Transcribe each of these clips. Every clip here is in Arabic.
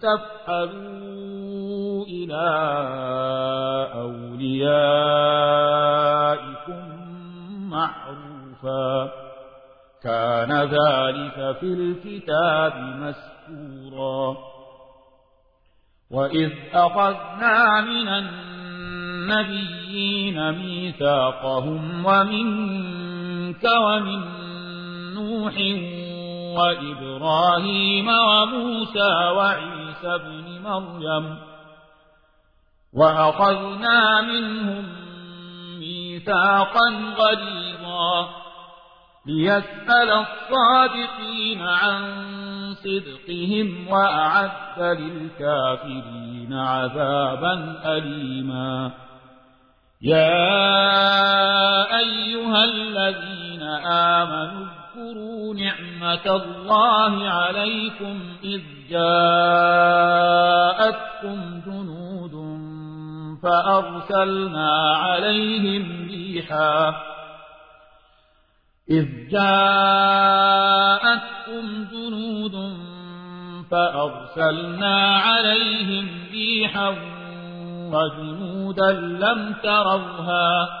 تفعلوا إلى أوليائكم معروفا. كان ذلك في الكتاب مسكورا وإذ أخذنا من النبيين ميثاقهم ومنك ومن نوح وإبراهيم وموسى وعيسى بن مريم وأخذنا منهم ميثاقا غليظا ليسأل الصادقين عن صدقهم وأعد للكافرين عذابا أليما. يا أيها الذين آمنوا اذكروا نعمة الله عليكم إذ جاءتكم جنود فأرسلنا عليهم ريحا إذ جاءتكم جنود فأرسلنا عليهم ريحا وجنودا لم تروها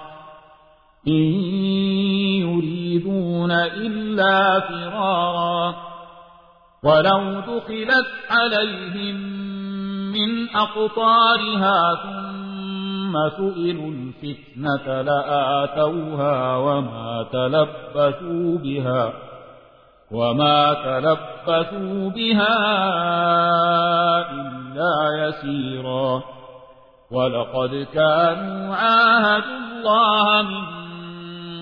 إن يريدون إلا فرارا. ولو دخلت عليهم من أقطارها ثم سئلوا الفتنة لآتوها وما تلبثوا بها وما تلبثوا بها إلا يسيرا. ولقد كانوا عاهدوا الله من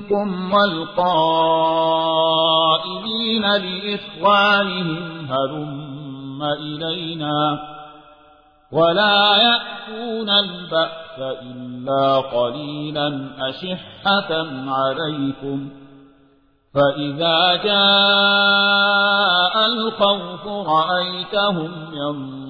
منكم والقائلين لإخوانهم هلم إلينا ولا يأتون البأس إلا قليلا أشحة عليكم. فإذا جاء الخوف رأيتهم ينظرون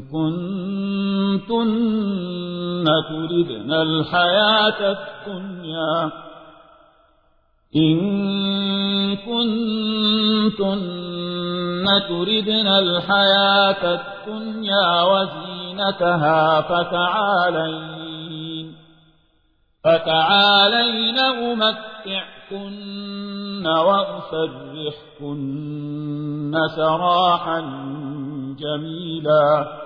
كنتن تردن الحياة الدنيا. إن كنتن تردن الحياة الدنيا وزينتها فتعالين. فتعالين أمتعكن وأسرحكن سراحا جميلا.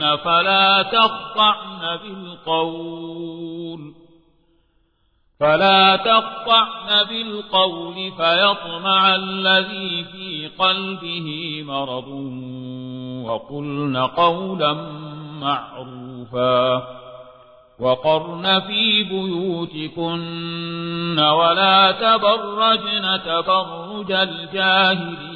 فلا تخطعن بالقول. فلا تخطعن بالقول فيطمع الذي في قلبه مرض وقلن قولا معروفا. وقرن في بيوتكن ولا تبرجن تبرج الجاهلية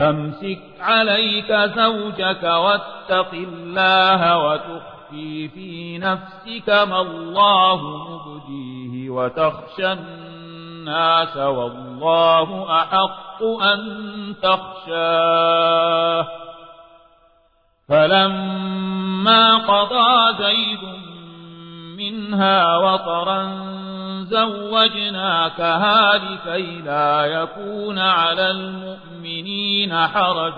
أمسك عليك زوجك واتق الله وتخفي في نفسك ما الله مبديه وتخشى الناس والله أحق أن تخشاه. فلما قضى زيد منها وطرا زوجناكها لكي لا يكون على المؤمنين حرج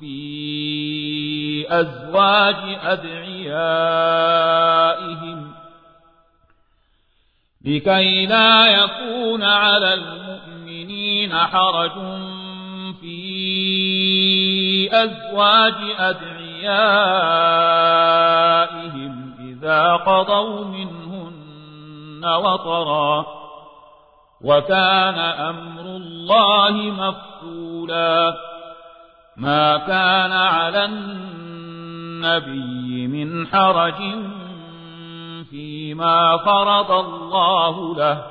في أزواج أدعيائهم لكي لا يكون على المؤمنين حرج في أزواج أدعيائهم إذا قضوا منه وطرا وكان أمر الله مفعولا ما كان على النبي من حرج فيما فرض الله له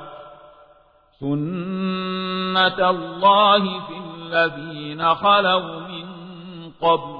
سنة الله في الذين خلوا من قبل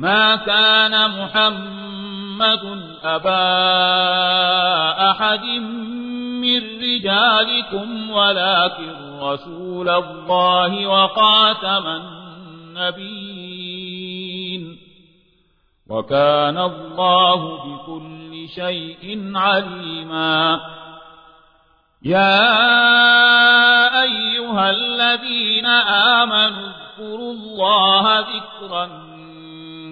ما كان محمد أبا أحد من رجالكم ولكن رسول الله وخاتم النبيين. وكان الله بكل شيء عليما. يا أيها الذين آمنوا اذكروا الله ذكرا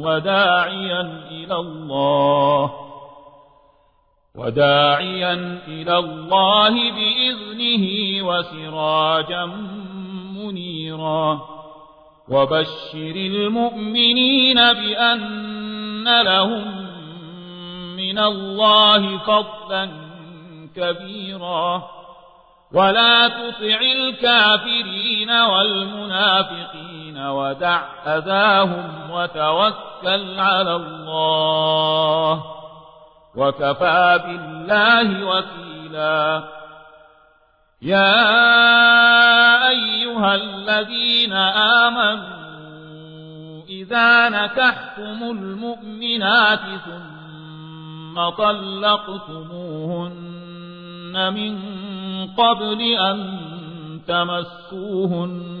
وداعيا إلى الله. وداعيا إلى الله بإذنه وسراجا منيرا. وبشر المؤمنين بأن لهم من الله فضلا كبيرا. ولا تطع الكافرين والمنافقين ودع أذاهم وتوكل على الله. وكفى بالله وكيلا. يا أيها الذين آمنوا إذا نكحتم المؤمنات ثم طلقتموهن من قبل أن تمسوهن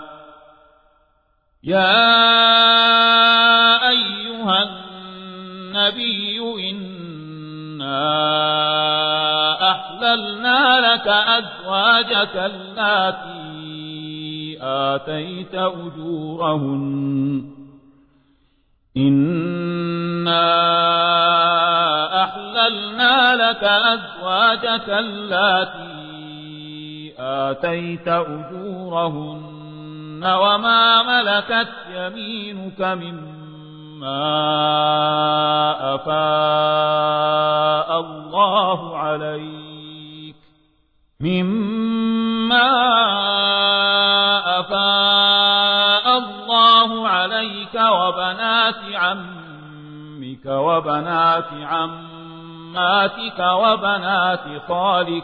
يا أيها النبي إنا أحللنا لك أزواجك التي آتيت أجورهن إنا أحللنا لك أزواجك التي آتيت أجورهن وما ملكت يمينك مما أفاء الله عليك مما أفاء الله عليك وبنات عمك وبنات عماتك وبنات خالك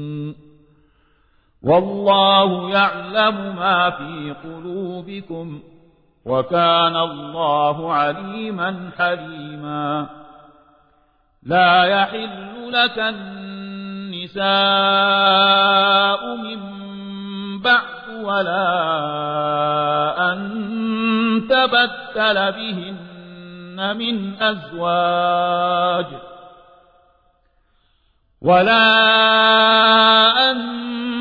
والله يعلم ما في قلوبكم وكان الله عليما حليما. لا يحل لك النساء من بعد ولا أن تبتل بهن من أزواج ولا أن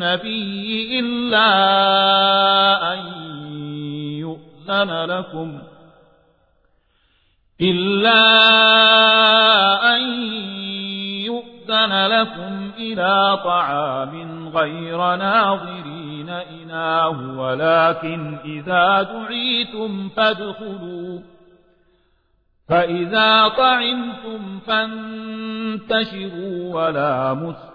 النبي إلا أن يؤذن لكم إلا أن يؤذن لكم إلى طعام غير ناظرين إناه ولكن إذا دعيتم فادخلوا فإذا طعمتم فانتشروا ولا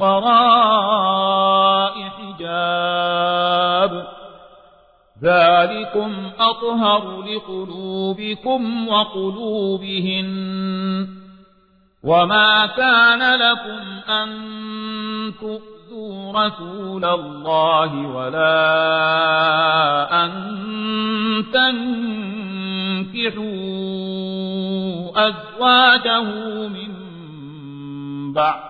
وراء حجاب. ذلكم أطهر لقلوبكم وقلوبهن. وما كان لكم أن تؤذوا رسول الله ولا أن تنكحوا أزواجه من بعده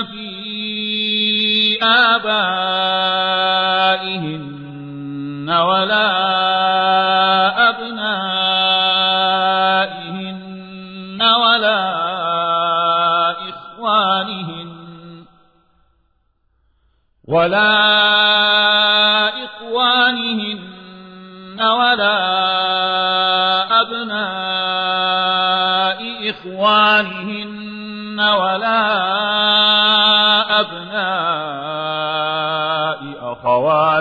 في آبائهن ولا أبنائهن ولا إخوانهن ولا إخوانهن ولا أبناء إخوانهن ولا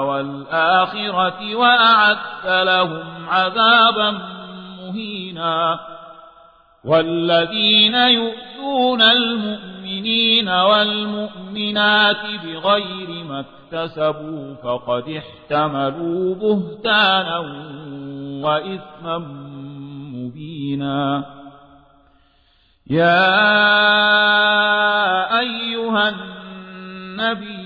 والآخرة وأعد لهم عذابا مهينا. والذين يؤذون المؤمنين والمؤمنات بغير ما اكتسبوا فقد احتملوا بهتانا وإثما مبينا. يا أيها النبي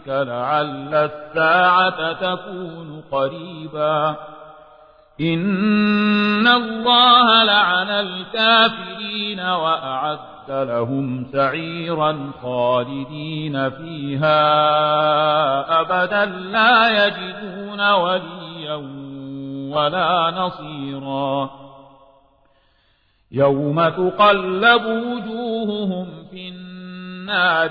يدريك لعل الساعة تكون قريبا. إن الله لعن الكافرين وأعد لهم سعيرا خالدين فيها أبدا لا يجدون وليا ولا نصيرا. يوم تقلب وجوههم في النار النار